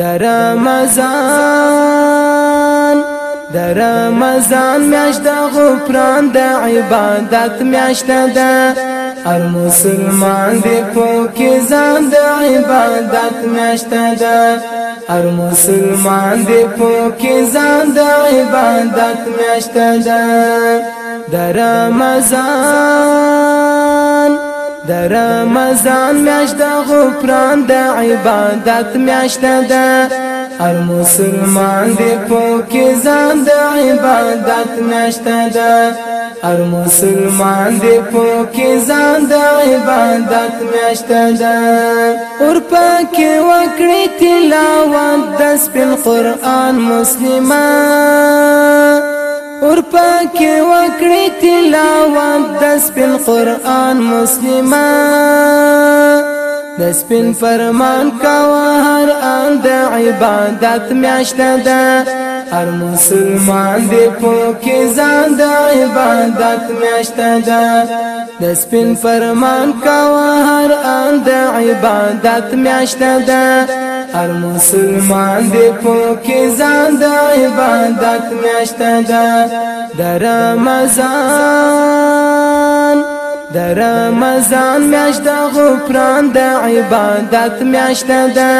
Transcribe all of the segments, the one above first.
د رمضان د رمضان میاشت د غفران د عبادت میاشت ده هر مسلمان دی پوکې ځان د عبادت میاشت ده هر مسلمان دی پوکې ځان د عبادت میاشت ده د رمضان د رمضان میاشت د غفران د عبادت میاشت ده هر مسلمان دې پوکې ځان د عبادت میاشت ده هر مسلمان دې پوکې ځان د عبادت میاشت ده اور پکې وکړې تلاوت د سپین قران مسلمان اور پکې وکړې تلاوت د سپین قران مسلمان د سپین فرمان کوا هر ان د عبادت میاشته ده هر مسلمان دی پوکې ځان د عبادت میاشته ده د سپین فرمان کوا هر ان د عبادت میاشته ده هر مسلمان دی پوکې ځان عبادت میاشته ده د رمضان د رمضان میاشت د غفران د عبادت میاشته ده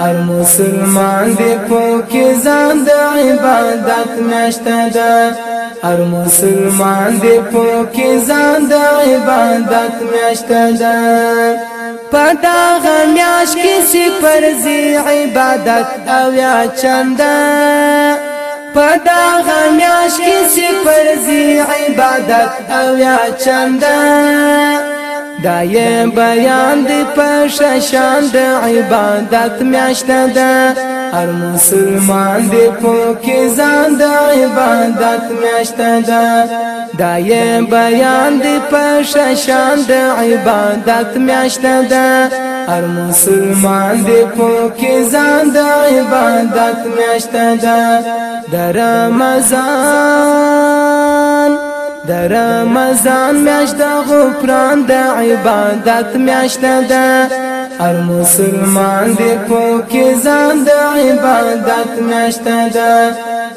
هر مسلمان دی پوکی زان د عبادت میاشته ده هر مسلمان دی پوکی زان د عبادت میاشته ده پدا غمیاش کسی پرزی عبادت او یا چنده پدا غمیاش کسی پرزی عبادت او یا چنده دا یې بیان دی په ششان د عبادت میاشته ده هر مسلمان دې پوکې ځان د عبادت میشته ده دا یې بیان دې په شان د عبادت میشته ده هر مسلمان دې پوکې ځان د عبادت میشته ده د رمضان د رمضان میاشت د غفران د عبادت میشته ده هر مسلمان دې پوکې ځان د عبادت نشته ده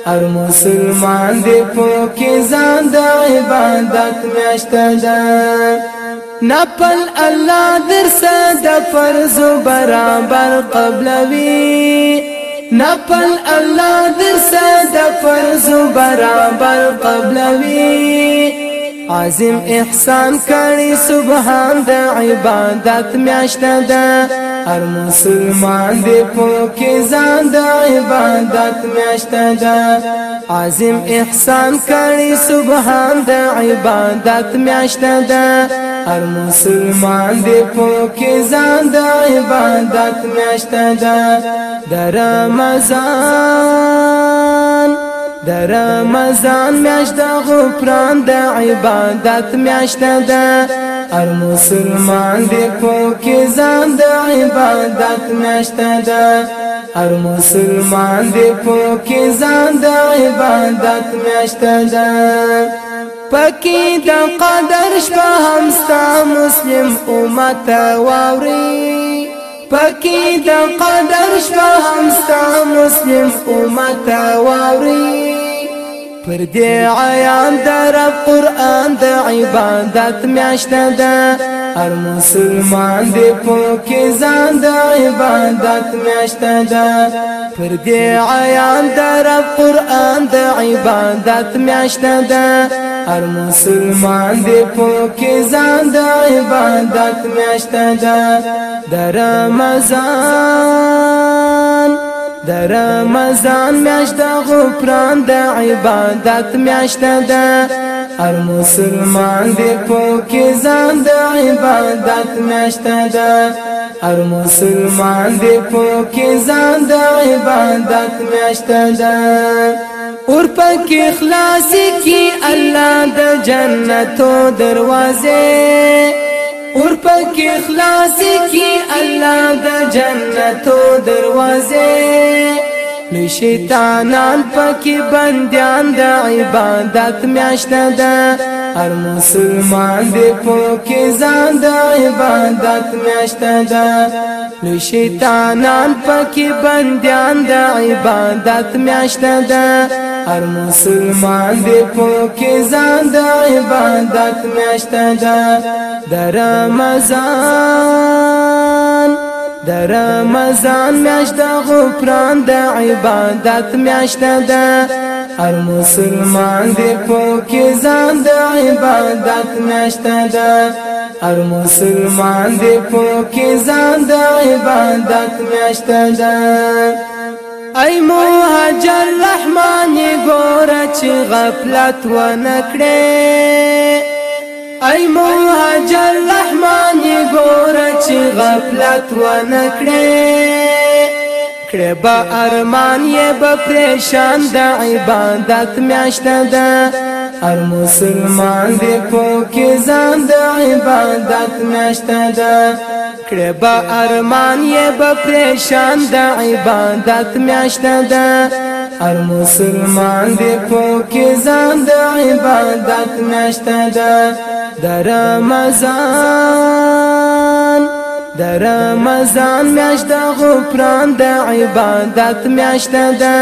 هر مسلمان دې پوکې ځان د عبادت نشته ده نپل الله درسه د فرض برابر قبلوي نپل الله درسه د فرض برابر قبلوي عظیم احسان کړي سبحان د عبادت میاشته ده هر مسلمان دې پوکې ځان د عبادت میاشته ده عظیم احسان کړي سبحان د عبادت میاشته ده هر مسلمان دې پوکې ځان د عبادت میاشته ده د رمضان د رمضان میاشت د غفران د عبادت میاشت ده هر مسلمان دې پوکې ځان د عبادت میاشت ده هر مسلمان دې پوکې ځان د عبادت میاشت ده پکې د قدر شپه همستا مسلم امت واوري پکې د قدر شپه همستا مسلم امت واوري پر دې عیان در قرآن د عبادت میاشته ده هر مسلمان دې پوکې ځان د عبادت میاشته ده پر دې عیان در قرآن د عبادت میاشته ده هر مسلمان دی پوکی زان دا عبادت میشتا دا در رمضان در رمضان میشتا غفران دا عبادت میشتا دا هر مسلمان دی پوکی زان دا عبادت میشتا دا هر مسلمان دی پوکی زان دا عبادت میشتا دا اور پک اخلاص کی الله د جنتو دروازه اور پک اخلاص کی الله د جنتو دروازه نو شیطانان پکې بنديان د عبادت میاشته ده هر مسلمان دې پکې ځان د عبادت میاشته ده نو شیطانان پکې بنديان د عبادت میاشته ده هر مسلمان دی پوکی زان دا عبادت میشتا دا در رمضان در رمضان میشتا غفران دا عبادت میشتا دا هر مسلمان دی پوکی زان دا عبادت میشتا دا هر مسلمان دی پوکی زان دا عبادت میشتا دا ای مهاجر رحمان چې غفلت و نکړې ای مهاجر رحمان ګور چې غفلت و نکړې کړه با ارمان یې به پریشان د عبادت میاشته ده هر مسلمان دې په کې ځان د عبادت میاشته ده کړه با ارمان یې به پریشان د عبادت میاشته ده ار مسلمان دی پوکی زان د عبادت نشتا در در رمضان در رمضان میشتا غپران د عبادت میشتا دا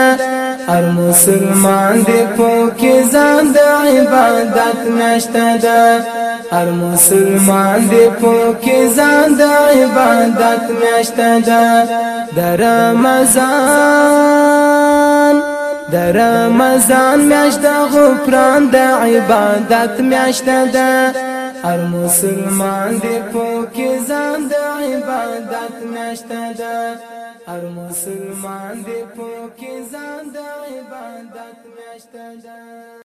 هر مسلمان دی پوکی زان د عبادت نشتا در هر مسلمان دی پوکی زان د عبادت میشته دا در رمضان در رمضان میاشت د پران د عبادت میاشت ده هر مسلمان دې پوکې ځان د عبادت میاشت ده هر مسلمان دې پوکې ځان د عبادت میاشت